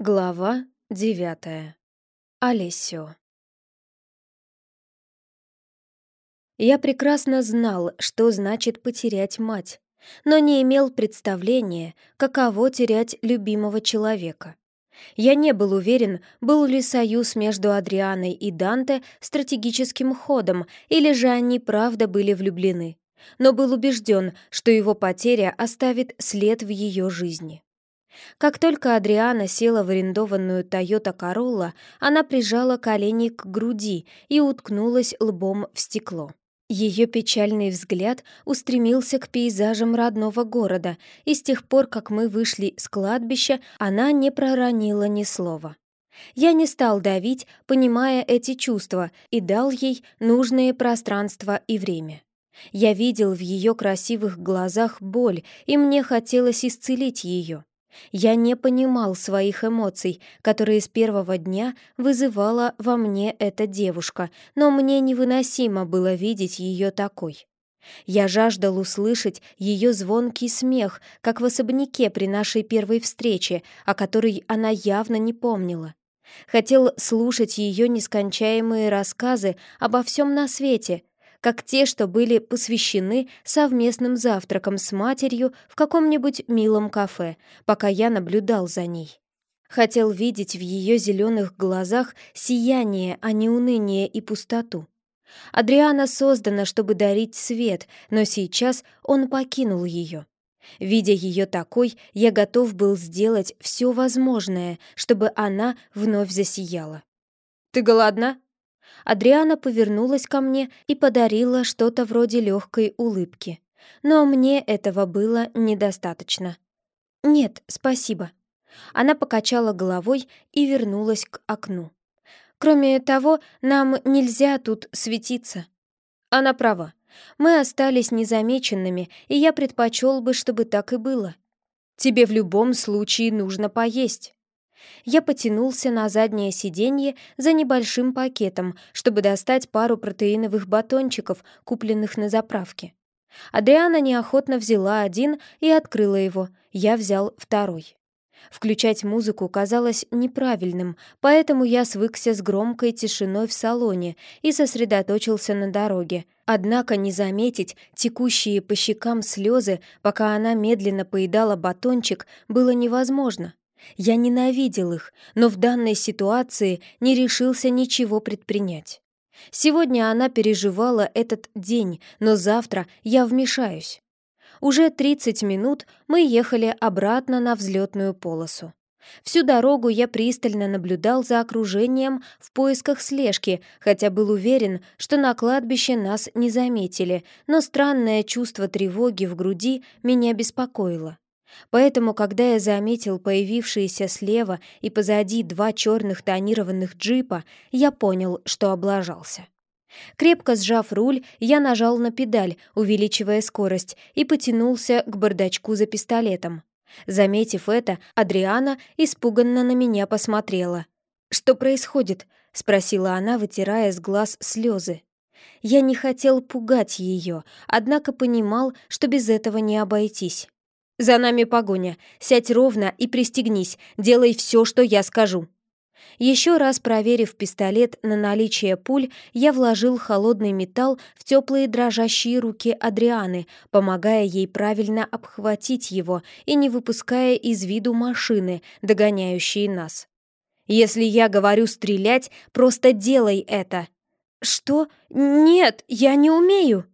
Глава девятая. Олесио. Я прекрасно знал, что значит потерять мать, но не имел представления, каково терять любимого человека. Я не был уверен, был ли союз между Адрианой и Данте стратегическим ходом, или же они правда были влюблены, но был убежден, что его потеря оставит след в ее жизни. Как только Адриана села в арендованную Тойота Королла, она прижала колени к груди и уткнулась лбом в стекло. Ее печальный взгляд устремился к пейзажам родного города, и с тех пор, как мы вышли с кладбища, она не проронила ни слова. Я не стал давить, понимая эти чувства, и дал ей нужное пространство и время. Я видел в ее красивых глазах боль, и мне хотелось исцелить ее. Я не понимал своих эмоций, которые с первого дня вызывала во мне эта девушка, но мне невыносимо было видеть ее такой. Я жаждал услышать ее звонкий смех, как в особняке при нашей первой встрече, о которой она явно не помнила. Хотел слушать ее нескончаемые рассказы обо всем на свете, как те, что были посвящены совместным завтракам с матерью в каком-нибудь милом кафе, пока я наблюдал за ней. Хотел видеть в ее зеленых глазах сияние, а не уныние и пустоту. Адриана создана, чтобы дарить свет, но сейчас он покинул ее. Видя ее такой, я готов был сделать все возможное, чтобы она вновь засияла. «Ты голодна?» Адриана повернулась ко мне и подарила что-то вроде легкой улыбки. Но мне этого было недостаточно. «Нет, спасибо». Она покачала головой и вернулась к окну. «Кроме того, нам нельзя тут светиться». Она права. Мы остались незамеченными, и я предпочел бы, чтобы так и было. Тебе в любом случае нужно поесть. Я потянулся на заднее сиденье за небольшим пакетом, чтобы достать пару протеиновых батончиков, купленных на заправке. Адриана неохотно взяла один и открыла его, я взял второй. Включать музыку казалось неправильным, поэтому я свыкся с громкой тишиной в салоне и сосредоточился на дороге. Однако не заметить текущие по щекам слезы, пока она медленно поедала батончик, было невозможно. Я ненавидел их, но в данной ситуации не решился ничего предпринять. Сегодня она переживала этот день, но завтра я вмешаюсь. Уже 30 минут мы ехали обратно на взлетную полосу. Всю дорогу я пристально наблюдал за окружением в поисках слежки, хотя был уверен, что на кладбище нас не заметили, но странное чувство тревоги в груди меня беспокоило. Поэтому, когда я заметил появившиеся слева и позади два черных тонированных джипа, я понял, что облажался. Крепко сжав руль, я нажал на педаль, увеличивая скорость, и потянулся к бардачку за пистолетом. Заметив это, Адриана испуганно на меня посмотрела. «Что происходит?» — спросила она, вытирая с глаз слезы. Я не хотел пугать ее, однако понимал, что без этого не обойтись. «За нами погоня. Сядь ровно и пристегнись. Делай все, что я скажу». Еще раз проверив пистолет на наличие пуль, я вложил холодный металл в теплые дрожащие руки Адрианы, помогая ей правильно обхватить его и не выпуская из виду машины, догоняющие нас. «Если я говорю стрелять, просто делай это!» «Что? Нет, я не умею!»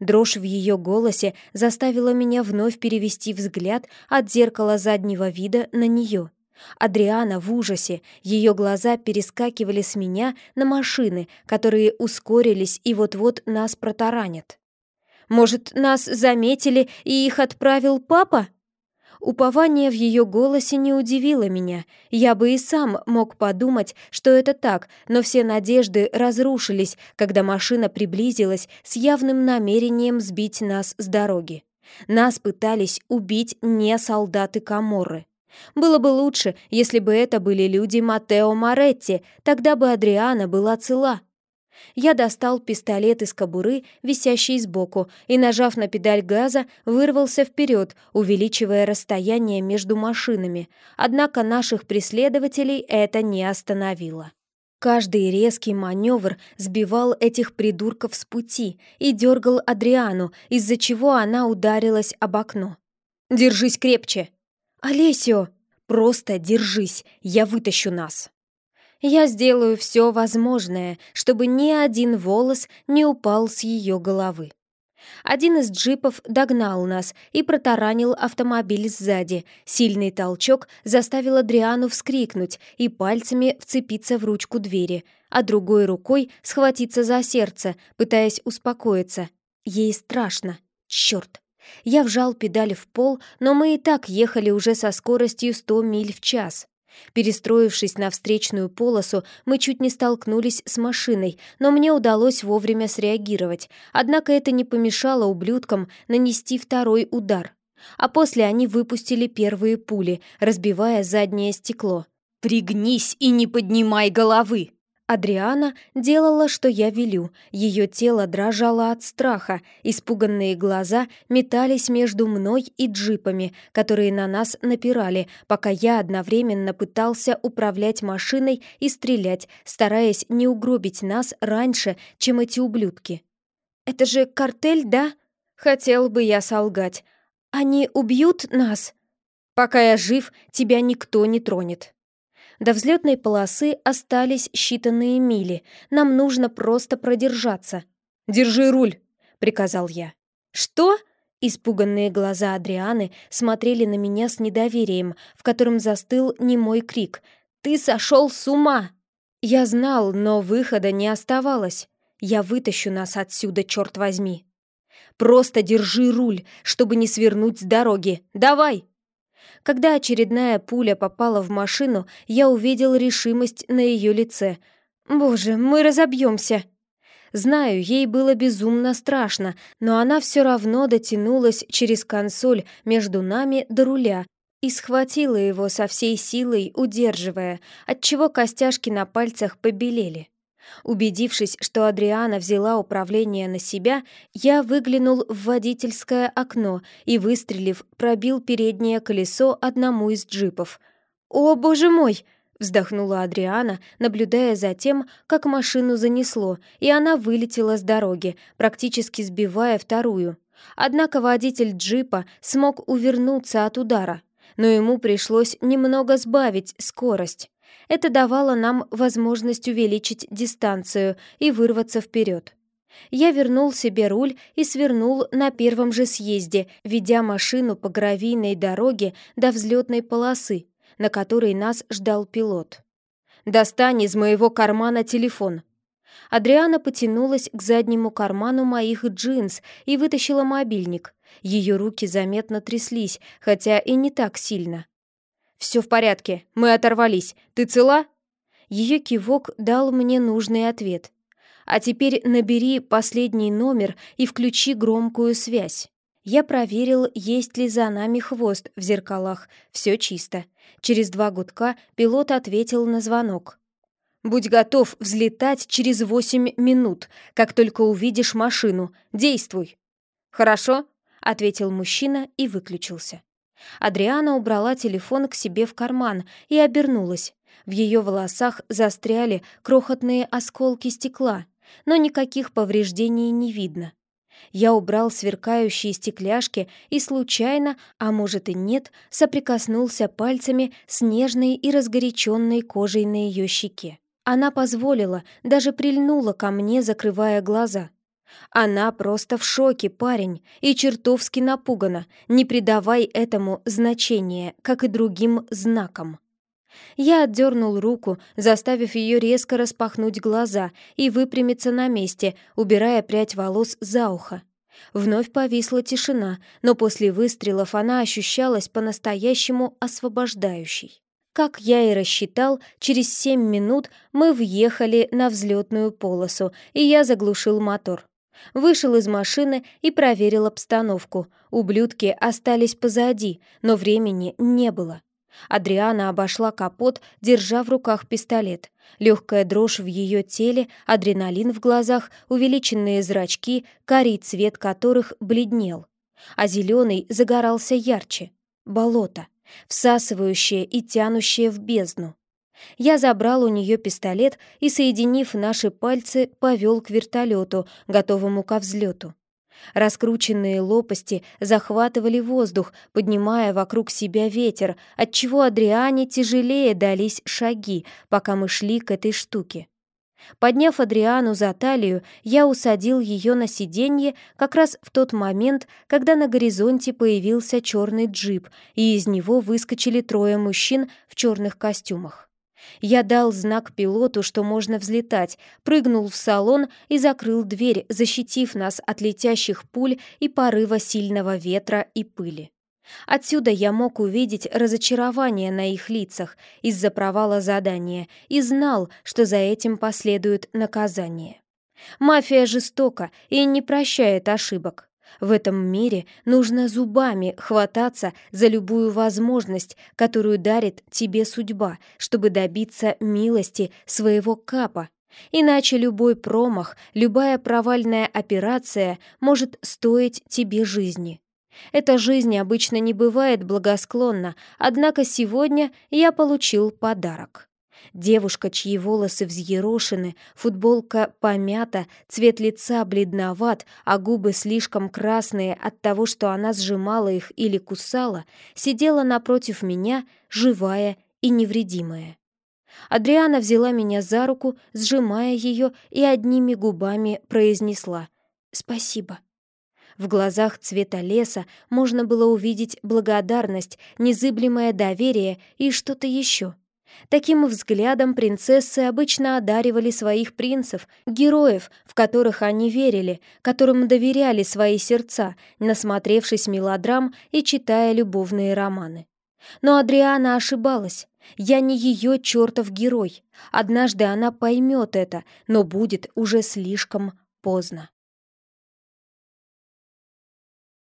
Дрожь в ее голосе заставила меня вновь перевести взгляд от зеркала заднего вида на нее. Адриана в ужасе, ее глаза перескакивали с меня на машины, которые ускорились и вот-вот нас протаранят. «Может, нас заметили и их отправил папа?» Упование в ее голосе не удивило меня. Я бы и сам мог подумать, что это так, но все надежды разрушились, когда машина приблизилась с явным намерением сбить нас с дороги. Нас пытались убить не солдаты Каморры. Было бы лучше, если бы это были люди Матео Моретти, тогда бы Адриана была цела. Я достал пистолет из кобуры, висящий сбоку, и, нажав на педаль газа, вырвался вперед, увеличивая расстояние между машинами. Однако наших преследователей это не остановило. Каждый резкий маневр сбивал этих придурков с пути и дергал Адриану, из-за чего она ударилась об окно. «Держись крепче!» «Олесио!» «Просто держись, я вытащу нас!» Я сделаю все возможное, чтобы ни один волос не упал с ее головы. Один из джипов догнал нас и протаранил автомобиль сзади. Сильный толчок заставил Адриану вскрикнуть и пальцами вцепиться в ручку двери, а другой рукой схватиться за сердце, пытаясь успокоиться. Ей страшно. Черт! Я вжал педаль в пол, но мы и так ехали уже со скоростью 100 миль в час. Перестроившись на встречную полосу, мы чуть не столкнулись с машиной, но мне удалось вовремя среагировать, однако это не помешало ублюдкам нанести второй удар. А после они выпустили первые пули, разбивая заднее стекло. «Пригнись и не поднимай головы!» Адриана делала, что я велю. Ее тело дрожало от страха, испуганные глаза метались между мной и джипами, которые на нас напирали, пока я одновременно пытался управлять машиной и стрелять, стараясь не угробить нас раньше, чем эти ублюдки. «Это же картель, да?» Хотел бы я солгать. «Они убьют нас?» «Пока я жив, тебя никто не тронет». До взлетной полосы остались считанные мили. Нам нужно просто продержаться. «Держи руль!» — приказал я. «Что?» Испуганные глаза Адрианы смотрели на меня с недоверием, в котором застыл немой крик. «Ты сошел с ума!» Я знал, но выхода не оставалось. Я вытащу нас отсюда, черт возьми. «Просто держи руль, чтобы не свернуть с дороги. Давай!» Когда очередная пуля попала в машину, я увидел решимость на ее лице. «Боже, мы разобьемся!» Знаю, ей было безумно страшно, но она все равно дотянулась через консоль между нами до руля и схватила его со всей силой, удерживая, отчего костяшки на пальцах побелели. Убедившись, что Адриана взяла управление на себя, я выглянул в водительское окно и, выстрелив, пробил переднее колесо одному из джипов. «О, боже мой!» — вздохнула Адриана, наблюдая за тем, как машину занесло, и она вылетела с дороги, практически сбивая вторую. Однако водитель джипа смог увернуться от удара, но ему пришлось немного сбавить скорость. Это давало нам возможность увеличить дистанцию и вырваться вперед. Я вернул себе руль и свернул на первом же съезде, ведя машину по гравийной дороге до взлетной полосы, на которой нас ждал пилот. «Достань из моего кармана телефон». Адриана потянулась к заднему карману моих джинс и вытащила мобильник. Ее руки заметно тряслись, хотя и не так сильно. «Все в порядке, мы оторвались. Ты цела?» Ее кивок дал мне нужный ответ. «А теперь набери последний номер и включи громкую связь». Я проверил, есть ли за нами хвост в зеркалах. Все чисто. Через два гудка пилот ответил на звонок. «Будь готов взлетать через восемь минут, как только увидишь машину. Действуй!» «Хорошо», — ответил мужчина и выключился. Адриана убрала телефон к себе в карман и обернулась. В ее волосах застряли крохотные осколки стекла, но никаких повреждений не видно. Я убрал сверкающие стекляшки и случайно, а может и нет, соприкоснулся пальцами с нежной и разгоряченной кожей на ее щеке. Она позволила, даже прильнула ко мне, закрывая глаза. Она просто в шоке, парень, и чертовски напугана. Не придавай этому значения, как и другим знакам. Я отдернул руку, заставив ее резко распахнуть глаза и выпрямиться на месте, убирая прядь волос за ухо. Вновь повисла тишина, но после выстрелов она ощущалась по-настоящему освобождающей. Как я и рассчитал, через семь минут мы въехали на взлетную полосу, и я заглушил мотор. Вышел из машины и проверил обстановку. Ублюдки остались позади, но времени не было. Адриана обошла капот, держа в руках пистолет. Легкая дрожь в ее теле, адреналин в глазах, увеличенные зрачки, карий цвет которых бледнел. А зеленый загорался ярче. Болото, всасывающее и тянущее в бездну. Я забрал у нее пистолет и, соединив наши пальцы, повел к вертолету, готовому ко взлету. Раскрученные лопасти захватывали воздух, поднимая вокруг себя ветер, отчего Адриане тяжелее дались шаги, пока мы шли к этой штуке. Подняв Адриану за талию, я усадил ее на сиденье как раз в тот момент, когда на горизонте появился черный джип, и из него выскочили трое мужчин в черных костюмах. Я дал знак пилоту, что можно взлетать, прыгнул в салон и закрыл дверь, защитив нас от летящих пуль и порыва сильного ветра и пыли. Отсюда я мог увидеть разочарование на их лицах из-за провала задания и знал, что за этим последует наказание. Мафия жестока и не прощает ошибок. В этом мире нужно зубами хвататься за любую возможность, которую дарит тебе судьба, чтобы добиться милости своего капа. Иначе любой промах, любая провальная операция может стоить тебе жизни. Эта жизнь обычно не бывает благосклонна, однако сегодня я получил подарок. Девушка, чьи волосы взъерошены, футболка помята, цвет лица бледноват, а губы слишком красные от того, что она сжимала их или кусала, сидела напротив меня, живая и невредимая. Адриана взяла меня за руку, сжимая ее, и одними губами произнесла «Спасибо». В глазах цвета леса можно было увидеть благодарность, незыблемое доверие и что-то еще — Таким взглядом принцессы обычно одаривали своих принцев, героев, в которых они верили, которым доверяли свои сердца, насмотревшись мелодрам и читая любовные романы. Но Адриана ошибалась. Я не ее чертов герой. Однажды она поймет это, но будет уже слишком поздно.